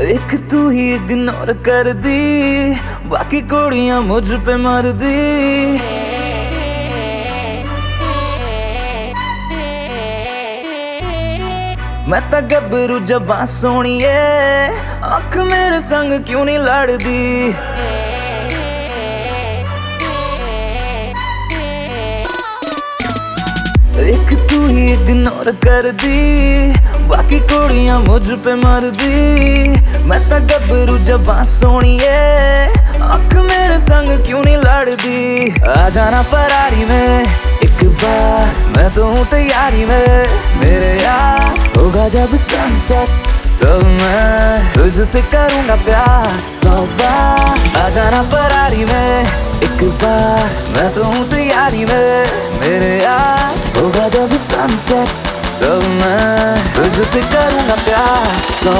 ਇੱਕ ਤੂੰ ਹੀ ਇਗਨੋਰ ਕਰਦੀ, ਬਾਕੀ ਕੁੜੀਆਂ ਮੁਝ ਪੇ ਮਰਦੀ। ਮੈਂ ਤਾਂ ਗੱਭਰੂ ਜਵਾਂ ਸੋਣੀਏ ਅੱਖ ਮੇਰੇ ਸੰਗ ਕਿਉਂ ਨਹੀਂ ਲੜਦੀ? ਇੱਕ ਤੂੰ ਹੀ ਇਗਨੋਰ ਕਰਦੀ बाकी कुड़ियाँ मुझ पे मर दी मैं तो गबरू जबां सोनिए। अख मेरे संग क्यों नहीं लड़दी? आ जाना फरारी में एक बार। मैं तो हूँ तैयारी में। मेरे यार, होगा जब सनसेट तो मैं तुझसे करूँगा प्यार। सौ बार। आ जाना फरारी में एक बार। मैं तो हूँ तैयारी में। मेरे यार, होगा जब सनसेट तो मैं तुझसे करूँगा प्यार सौ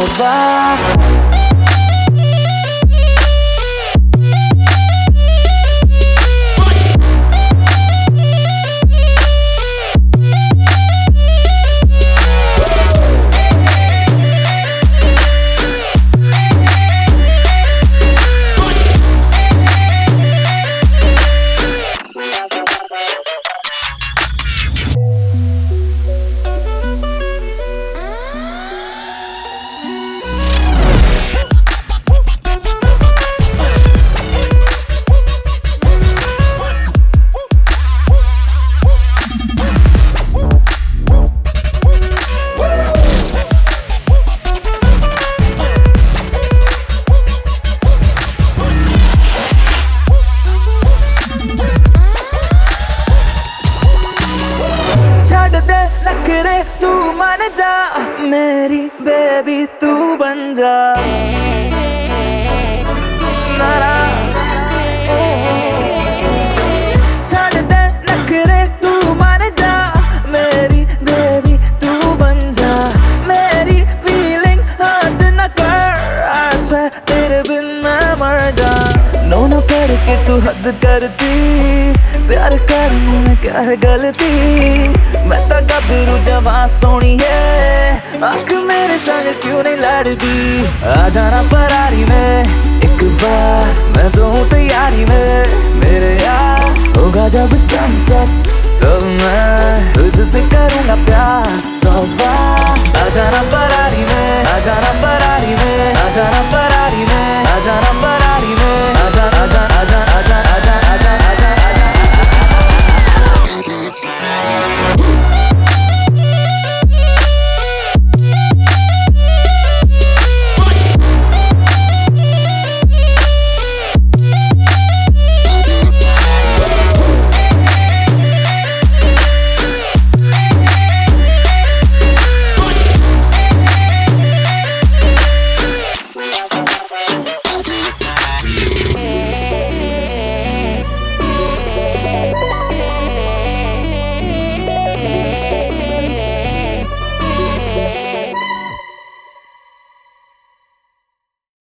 I swear, तेरे बिन मर जा। करके तू हद करती। प्यार करने में क्या है गलती? मैं तो गबरू जवां सोनी है। आँख मेरे संग क्यों नहीं लड़ती? आ जाना परारी में, एक बार मैं तो हूँ तैयारी में। मेरे यार होगा जब सनसेट तो मैं तुझसे